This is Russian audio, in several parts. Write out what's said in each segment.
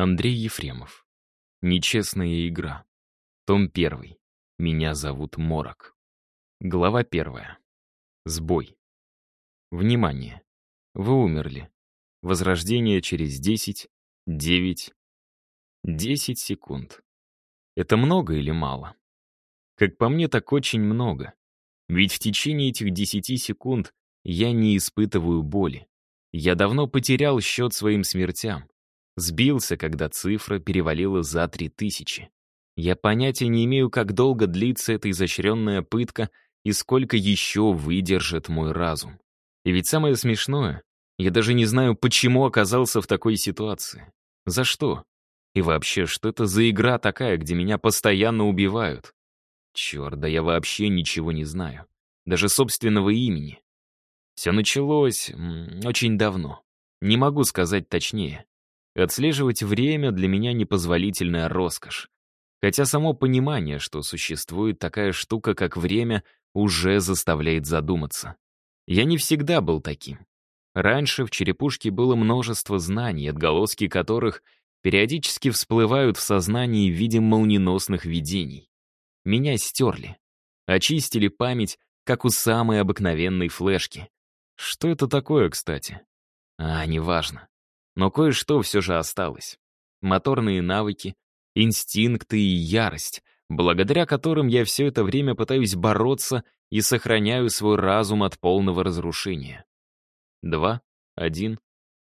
Андрей Ефремов. Нечестная игра. Том 1. Меня зовут Морок. Глава 1. Сбой. Внимание. Вы умерли. Возрождение через 10, 9, 10 секунд. Это много или мало? Как по мне, так очень много. Ведь в течение этих 10 секунд я не испытываю боли. Я давно потерял счет своим смертям. Сбился, когда цифра перевалила за 3000. Я понятия не имею, как долго длится эта изощренная пытка и сколько еще выдержит мой разум. И ведь самое смешное, я даже не знаю, почему оказался в такой ситуации. За что? И вообще, что это за игра такая, где меня постоянно убивают? Черт, да я вообще ничего не знаю. Даже собственного имени. Все началось очень давно. Не могу сказать точнее. Отслеживать время для меня непозволительная роскошь. Хотя само понимание, что существует такая штука, как время, уже заставляет задуматься. Я не всегда был таким. Раньше в черепушке было множество знаний, отголоски которых периодически всплывают в сознании в виде молниеносных видений. Меня стерли. Очистили память, как у самой обыкновенной флешки. Что это такое, кстати? А, неважно. Но кое-что все же осталось. Моторные навыки, инстинкты и ярость, благодаря которым я все это время пытаюсь бороться и сохраняю свой разум от полного разрушения. Два, один.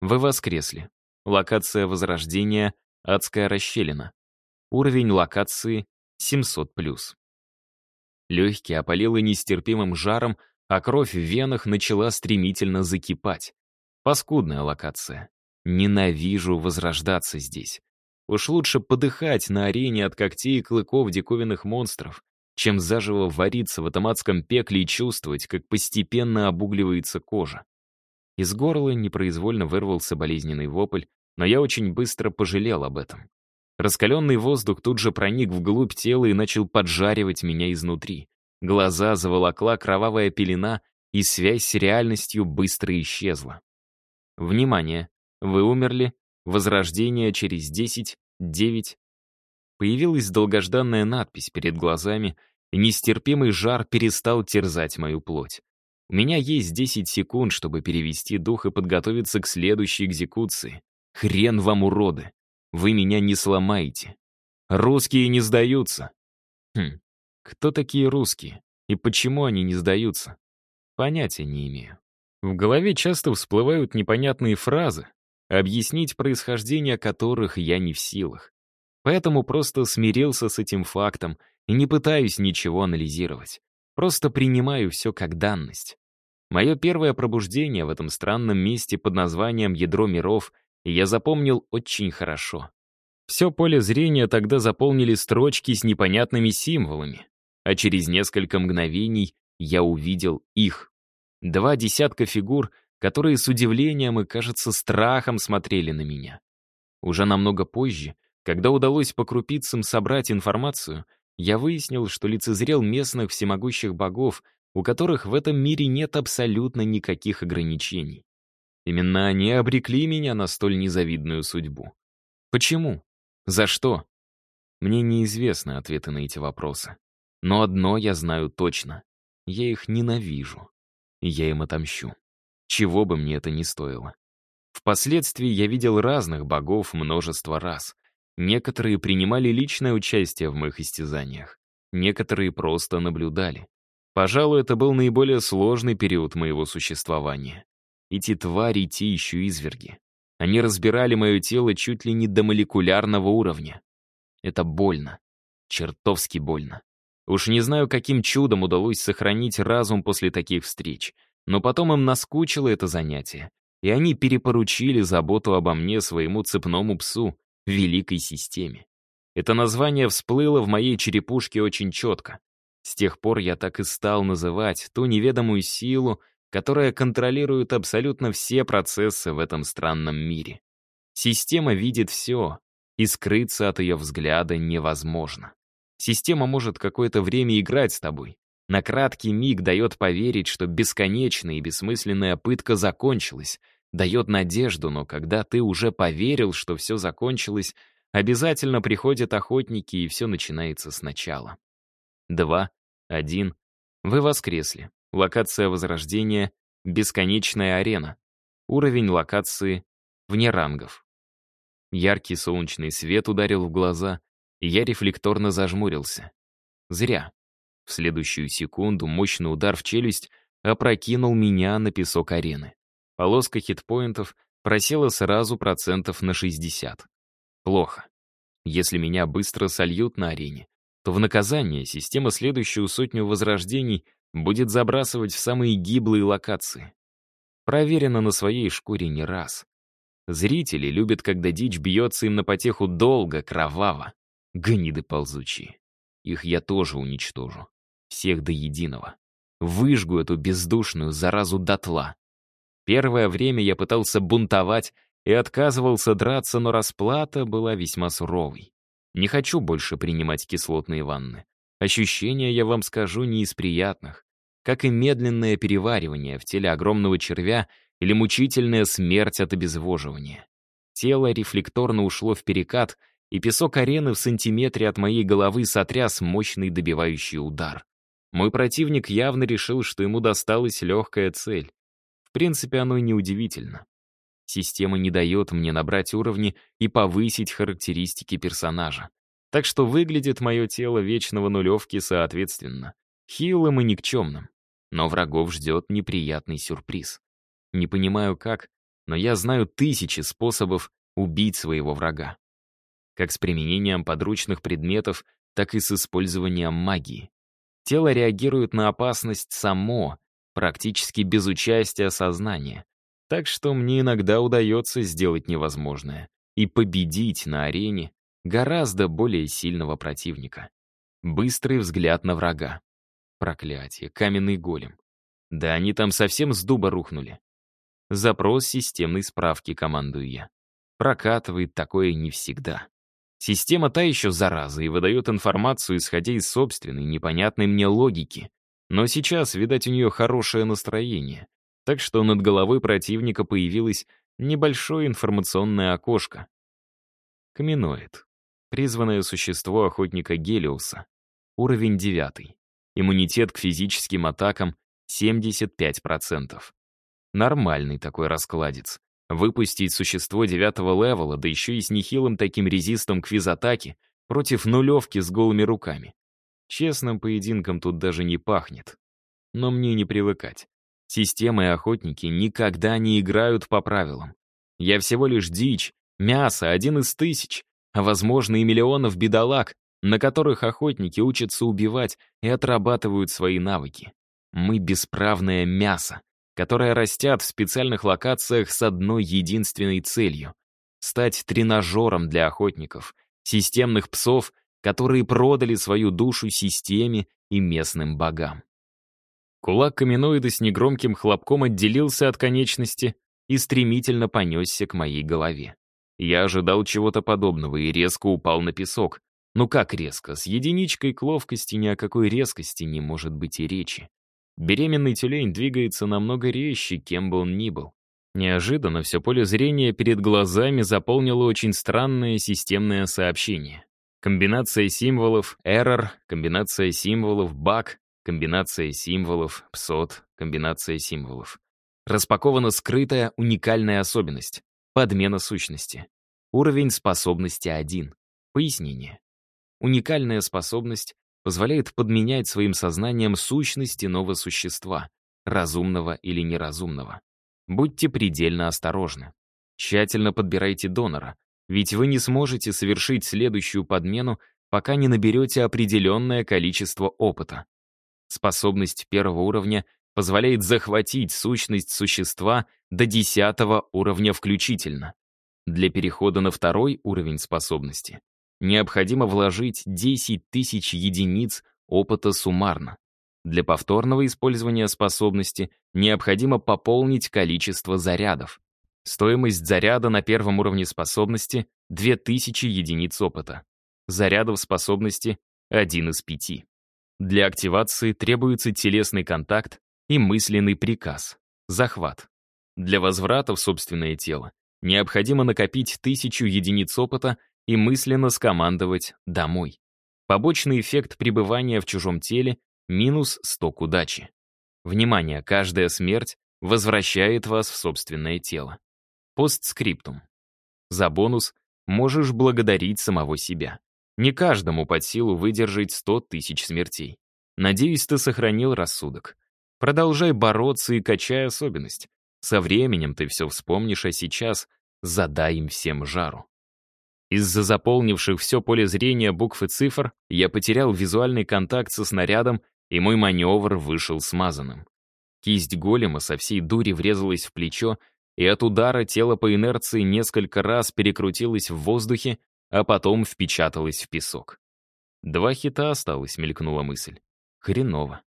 Вы воскресли. Локация возрождения — адская расщелина. Уровень локации — 700+. Легкие опалило нестерпимым жаром, а кровь в венах начала стремительно закипать. Паскудная локация. Ненавижу возрождаться здесь. Уж лучше подыхать на арене от когтей и клыков диковинных монстров, чем заживо вариться в автоматском пекле и чувствовать, как постепенно обугливается кожа. Из горла непроизвольно вырвался болезненный вопль, но я очень быстро пожалел об этом. Раскаленный воздух тут же проник вглубь тела и начал поджаривать меня изнутри. Глаза заволокла кровавая пелена, и связь с реальностью быстро исчезла. Внимание! Вы умерли. Возрождение через 10, 9. Появилась долгожданная надпись перед глазами, и нестерпимый жар перестал терзать мою плоть. У меня есть 10 секунд, чтобы перевести дух и подготовиться к следующей экзекуции. Хрен вам, уроды! Вы меня не сломаете. Русские не сдаются. Хм, кто такие русские? И почему они не сдаются? Понятия не имею. В голове часто всплывают непонятные фразы, объяснить происхождение которых я не в силах. Поэтому просто смирился с этим фактом и не пытаюсь ничего анализировать. Просто принимаю все как данность. Мое первое пробуждение в этом странном месте под названием «Ядро миров» я запомнил очень хорошо. Все поле зрения тогда заполнили строчки с непонятными символами, а через несколько мгновений я увидел их. Два десятка фигур — которые с удивлением и, кажется, страхом смотрели на меня. Уже намного позже, когда удалось по крупицам собрать информацию, я выяснил, что лицезрел местных всемогущих богов, у которых в этом мире нет абсолютно никаких ограничений. Именно они обрекли меня на столь незавидную судьбу. Почему? За что? Мне неизвестны ответы на эти вопросы. Но одно я знаю точно. Я их ненавижу. Я им отомщу чего бы мне это ни стоило. Впоследствии я видел разных богов множество раз. Некоторые принимали личное участие в моих истязаниях, некоторые просто наблюдали. Пожалуй, это был наиболее сложный период моего существования. Эти твари, те еще изверги. Они разбирали мое тело чуть ли не до молекулярного уровня. Это больно. Чертовски больно. Уж не знаю, каким чудом удалось сохранить разум после таких встреч — но потом им наскучило это занятие, и они перепоручили заботу обо мне своему цепному псу, великой системе. Это название всплыло в моей черепушке очень четко. С тех пор я так и стал называть ту неведомую силу, которая контролирует абсолютно все процессы в этом странном мире. Система видит все, и скрыться от ее взгляда невозможно. Система может какое-то время играть с тобой, на краткий миг дает поверить, что бесконечная и бессмысленная пытка закончилась, дает надежду, но когда ты уже поверил, что все закончилось, обязательно приходят охотники, и все начинается сначала. Два, один. Вы воскресли. Локация возрождения — бесконечная арена. Уровень локации — вне рангов. Яркий солнечный свет ударил в глаза, и я рефлекторно зажмурился. Зря. В следующую секунду мощный удар в челюсть опрокинул меня на песок арены. Полоска хитпоинтов просела сразу процентов на 60. Плохо. Если меня быстро сольют на арене, то в наказание система следующую сотню возрождений будет забрасывать в самые гиблые локации. Проверено на своей шкуре не раз. Зрители любят, когда дичь бьется им на потеху долго, кроваво. Гниды ползучие. Их я тоже уничтожу. Всех до единого. Выжгу эту бездушную заразу дотла. Первое время я пытался бунтовать и отказывался драться, но расплата была весьма суровой. Не хочу больше принимать кислотные ванны. Ощущения, я вам скажу, не из приятных. Как и медленное переваривание в теле огромного червя или мучительная смерть от обезвоживания. Тело рефлекторно ушло в перекат, и песок арены в сантиметре от моей головы сотряс мощный добивающий удар. Мой противник явно решил, что ему досталась легкая цель принципе, оно и не удивительно. Система не дает мне набрать уровни и повысить характеристики персонажа. Так что выглядит мое тело вечного нулевки соответственно. Хилым и никчемным. Но врагов ждет неприятный сюрприз. Не понимаю как, но я знаю тысячи способов убить своего врага. Как с применением подручных предметов, так и с использованием магии. Тело реагирует на опасность само, практически без участия сознания. Так что мне иногда удается сделать невозможное и победить на арене гораздо более сильного противника. Быстрый взгляд на врага. Проклятие, каменный голем. Да они там совсем с дуба рухнули. Запрос системной справки командую я. Прокатывает такое не всегда. Система та еще зараза и выдает информацию, исходя из собственной, непонятной мне логики. Но сейчас, видать, у нее хорошее настроение. Так что над головой противника появилось небольшое информационное окошко. Каминоид. Призванное существо охотника Гелиуса. Уровень 9. Иммунитет к физическим атакам 75%. Нормальный такой раскладец. Выпустить существо девятого левела, да еще и с нехилым таким резистом к физатаке, против нулевки с голыми руками. Честным поединком тут даже не пахнет. Но мне не привыкать. Системы и охотники никогда не играют по правилам. Я всего лишь дичь, мясо, один из тысяч, а, возможно, и миллионов бедолаг, на которых охотники учатся убивать и отрабатывают свои навыки. Мы бесправное мясо, которое растят в специальных локациях с одной единственной целью — стать тренажером для охотников, системных псов которые продали свою душу системе и местным богам. Кулак каменоида с негромким хлопком отделился от конечности и стремительно понесся к моей голове. Я ожидал чего-то подобного и резко упал на песок. Ну как резко? С единичкой к ловкости ни о какой резкости не может быть и речи. Беременный тюлень двигается намного резче, кем бы он ни был. Неожиданно все поле зрения перед глазами заполнило очень странное системное сообщение. Комбинация символов error, комбинация символов bug, комбинация символов psot, комбинация символов. Распакована скрытая уникальная особенность — подмена сущности. Уровень способности 1. Пояснение. Уникальная способность позволяет подменять своим сознанием сущность иного существа, разумного или неразумного. Будьте предельно осторожны. Тщательно подбирайте донора, ведь вы не сможете совершить следующую подмену, пока не наберете определенное количество опыта. Способность первого уровня позволяет захватить сущность существа до десятого уровня включительно. Для перехода на второй уровень способности необходимо вложить 10 тысяч единиц опыта суммарно. Для повторного использования способности необходимо пополнить количество зарядов. Стоимость заряда на первом уровне способности — 2000 единиц опыта. Зарядов способности — 1 из 5. Для активации требуется телесный контакт и мысленный приказ — захват. Для возврата в собственное тело необходимо накопить тысячу единиц опыта и мысленно скомандовать «домой». Побочный эффект пребывания в чужом теле — минус 100 к удаче. Внимание, каждая смерть возвращает вас в собственное тело. Постскриптум. За бонус можешь благодарить самого себя. Не каждому под силу выдержать 100 тысяч смертей. Надеюсь, ты сохранил рассудок. Продолжай бороться и качай особенность. Со временем ты все вспомнишь, а сейчас задай им всем жару. Из-за заполнивших все поле зрения букв и цифр я потерял визуальный контакт со снарядом, и мой маневр вышел смазанным. Кисть голема со всей дури врезалась в плечо, и от удара тело по инерции несколько раз перекрутилось в воздухе, а потом впечаталось в песок. Два хита осталось, мелькнула мысль. Хреново.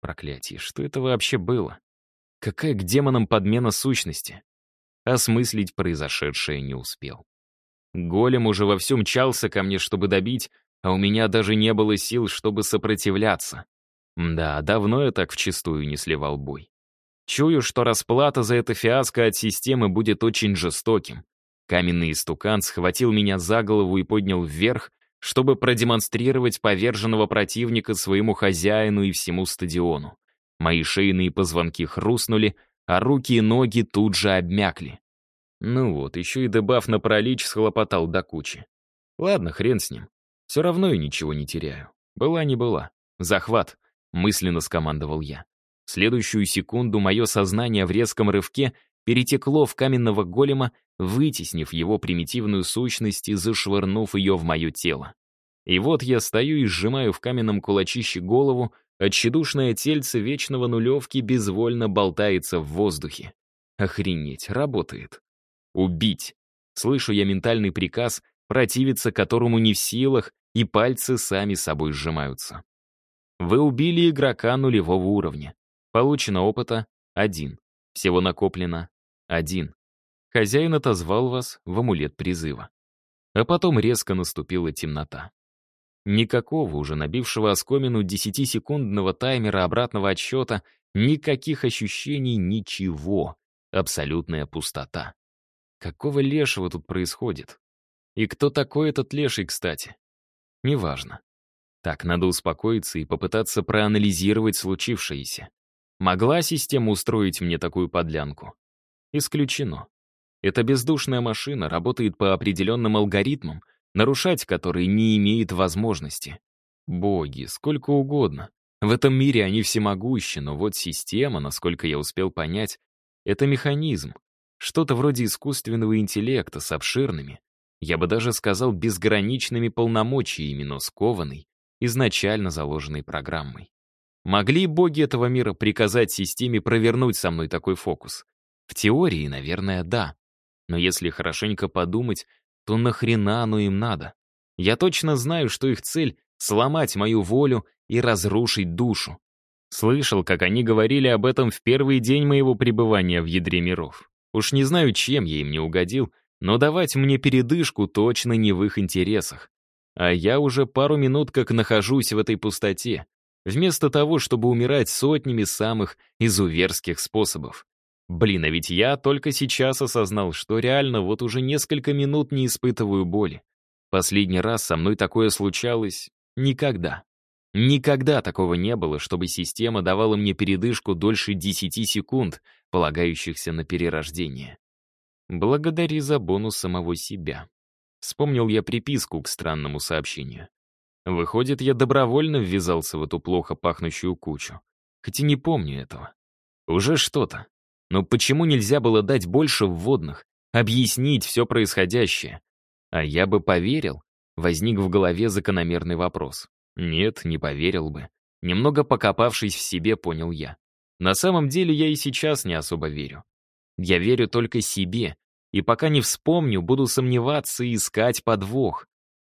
Проклятие, что это вообще было? Какая к демонам подмена сущности? Осмыслить произошедшее не успел. Голем уже вовсю мчался ко мне, чтобы добить, а у меня даже не было сил, чтобы сопротивляться. Да, давно я так вчистую не сливал бой. Чую, что расплата за это фиаско от системы будет очень жестоким. Каменный истукан схватил меня за голову и поднял вверх, чтобы продемонстрировать поверженного противника своему хозяину и всему стадиону. Мои шейные позвонки хрустнули, а руки и ноги тут же обмякли. Ну вот, еще и дебаф на пролич схлопотал до кучи. Ладно, хрен с ним. Все равно я ничего не теряю. Была не была. Захват, мысленно скомандовал я. В следующую секунду мое сознание в резком рывке перетекло в каменного голема, вытеснив его примитивную сущность и зашвырнув ее в мое тело. И вот я стою и сжимаю в каменном кулачище голову, а тельце вечного нулевки безвольно болтается в воздухе. Охренеть, работает. Убить. Слышу я ментальный приказ, противиться которому не в силах, и пальцы сами собой сжимаются. Вы убили игрока нулевого уровня. Получено опыта — один. Всего накоплено — один. Хозяин отозвал вас в амулет призыва. А потом резко наступила темнота. Никакого уже набившего оскомину десятисекундного таймера обратного отсчета, никаких ощущений, ничего. Абсолютная пустота. Какого лешего тут происходит? И кто такой этот леший, кстати? Неважно. Так, надо успокоиться и попытаться проанализировать случившееся. Могла система устроить мне такую подлянку? Исключено. Эта бездушная машина работает по определенным алгоритмам, нарушать которые не имеет возможности. Боги, сколько угодно. В этом мире они всемогущи, но вот система, насколько я успел понять, это механизм, что-то вроде искусственного интеллекта с обширными, я бы даже сказал, безграничными полномочиями, но скованной, изначально заложенной программой. Могли боги этого мира приказать системе провернуть со мной такой фокус? В теории, наверное, да. Но если хорошенько подумать, то нахрена оно им надо? Я точно знаю, что их цель — сломать мою волю и разрушить душу. Слышал, как они говорили об этом в первый день моего пребывания в ядре миров. Уж не знаю, чем я им не угодил, но давать мне передышку точно не в их интересах. А я уже пару минут как нахожусь в этой пустоте, вместо того, чтобы умирать сотнями самых изуверских способов. Блин, а ведь я только сейчас осознал, что реально вот уже несколько минут не испытываю боли. Последний раз со мной такое случалось никогда. Никогда такого не было, чтобы система давала мне передышку дольше 10 секунд, полагающихся на перерождение. Благодари за бонус самого себя. Вспомнил я приписку к странному сообщению. Выходит, я добровольно ввязался в эту плохо пахнущую кучу. Хотя не помню этого. Уже что-то. Но почему нельзя было дать больше вводных, объяснить все происходящее? А я бы поверил, возник в голове закономерный вопрос. Нет, не поверил бы. Немного покопавшись в себе, понял я. На самом деле я и сейчас не особо верю. Я верю только себе, и пока не вспомню, буду сомневаться и искать подвох.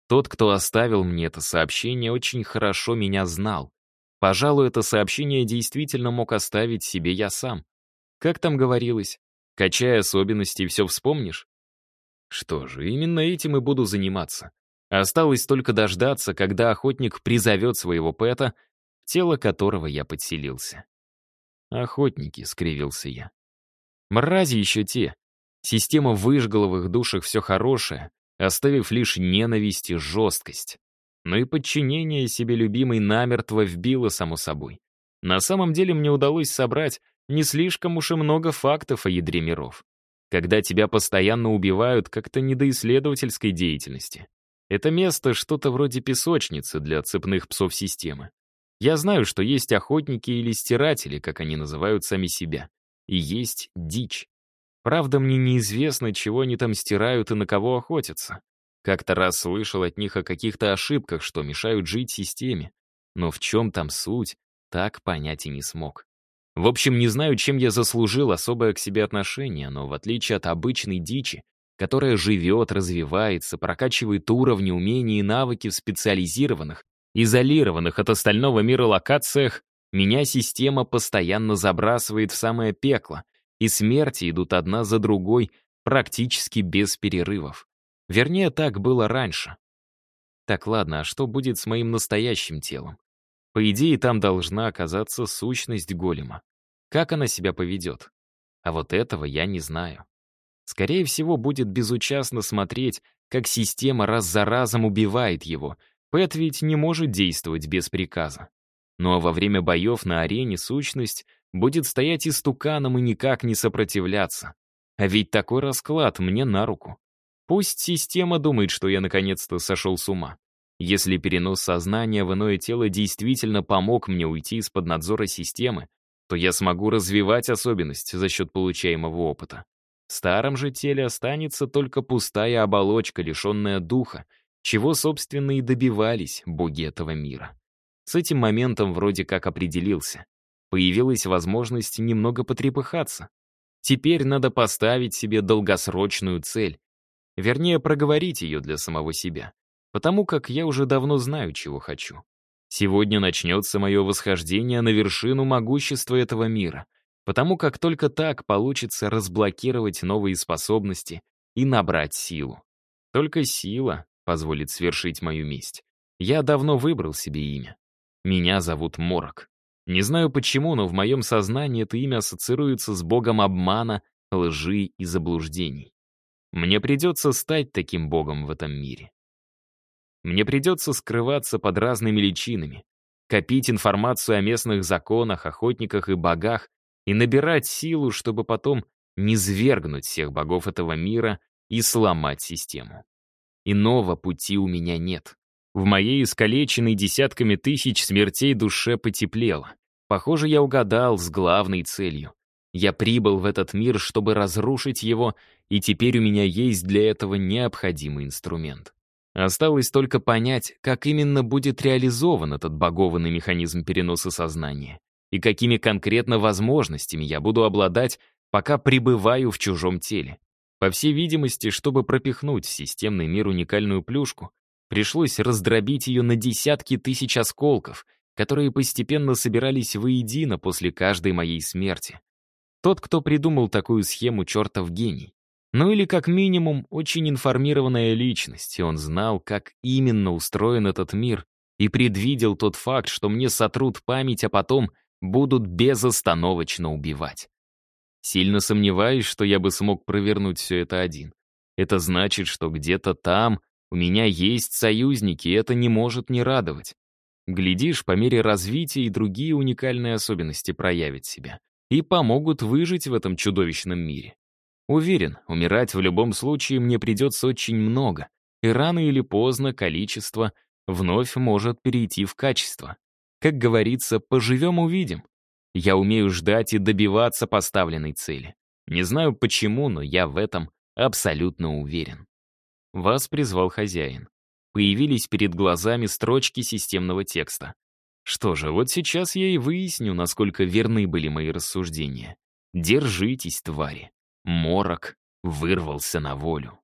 Тот, кто оставил мне это сообщение, очень хорошо меня знал. Пожалуй, это сообщение действительно мог оставить себе я сам. Как там говорилось? Качая особенности, все вспомнишь? Что же, именно этим и буду заниматься. Осталось только дождаться, когда охотник призовет своего пэта, тело которого я подселился. «Охотники», — скривился я. Мрази еще те. Система выжгла в их душах все хорошее, оставив лишь ненависть и жесткость. Но и подчинение себе любимой намертво вбило, само собой. На самом деле мне удалось собрать не слишком уж и много фактов о ядре миров. Когда тебя постоянно убивают, как-то не до исследовательской деятельности. Это место что-то вроде песочницы для цепных псов системы. Я знаю, что есть охотники или стиратели, как они называют сами себя. И есть дичь. Правда, мне неизвестно, чего они там стирают и на кого охотятся. Как-то раз слышал от них о каких-то ошибках, что мешают жить системе. Но в чем там суть, так понять и не смог. В общем, не знаю, чем я заслужил особое к себе отношение, но в отличие от обычной дичи, которая живет, развивается, прокачивает уровни, умения и навыки в специализированных, изолированных от остального мира локациях, меня система постоянно забрасывает в самое пекло, и смерти идут одна за другой практически без перерывов. Вернее, так было раньше. Так ладно, а что будет с моим настоящим телом? По идее, там должна оказаться сущность голема. Как она себя поведет? А вот этого я не знаю. Скорее всего, будет безучастно смотреть, как система раз за разом убивает его. Пэт ведь не может действовать без приказа. Ну а во время боев на арене сущность будет стоять истуканом и никак не сопротивляться. А ведь такой расклад мне на руку. Пусть система думает, что я наконец-то сошел с ума. Если перенос сознания в иное тело действительно помог мне уйти из-под надзора системы, то я смогу развивать особенность за счет получаемого опыта. В старом же теле останется только пустая оболочка, лишенная духа, чего, собственно, и добивались боги этого мира. С этим моментом вроде как определился. Появилась возможность немного потрепыхаться. Теперь надо поставить себе долгосрочную цель. Вернее, проговорить ее для самого себя потому как я уже давно знаю, чего хочу. Сегодня начнется мое восхождение на вершину могущества этого мира, потому как только так получится разблокировать новые способности и набрать силу. Только сила позволит свершить мою месть. Я давно выбрал себе имя. Меня зовут Морок. Не знаю почему, но в моем сознании это имя ассоциируется с богом обмана, лжи и заблуждений. Мне придется стать таким богом в этом мире. Мне придется скрываться под разными личинами, копить информацию о местных законах, охотниках и богах и набирать силу, чтобы потом низвергнуть всех богов этого мира и сломать систему. Иного пути у меня нет. В моей искалеченной десятками тысяч смертей душе потеплело. Похоже, я угадал с главной целью. Я прибыл в этот мир, чтобы разрушить его, и теперь у меня есть для этого необходимый инструмент. Осталось только понять, как именно будет реализован этот богованный механизм переноса сознания и какими конкретно возможностями я буду обладать, пока пребываю в чужом теле. По всей видимости, чтобы пропихнуть в системный мир уникальную плюшку, пришлось раздробить ее на десятки тысяч осколков, которые постепенно собирались воедино после каждой моей смерти. Тот, кто придумал такую схему, чертов гений. Ну или как минимум очень информированная личность, и он знал, как именно устроен этот мир, и предвидел тот факт, что мне сотрут память, а потом будут безостановочно убивать. Сильно сомневаюсь, что я бы смог провернуть все это один. Это значит, что где-то там у меня есть союзники, и это не может не радовать. Глядишь, по мере развития и другие уникальные особенности проявят себя и помогут выжить в этом чудовищном мире. Уверен, умирать в любом случае мне придется очень много, и рано или поздно количество вновь может перейти в качество. Как говорится, поживем-увидим. Я умею ждать и добиваться поставленной цели. Не знаю почему, но я в этом абсолютно уверен. Вас призвал хозяин. Появились перед глазами строчки системного текста. Что же, вот сейчас я и выясню, насколько верны были мои рассуждения. Держитесь, твари. Морок вырвался на волю.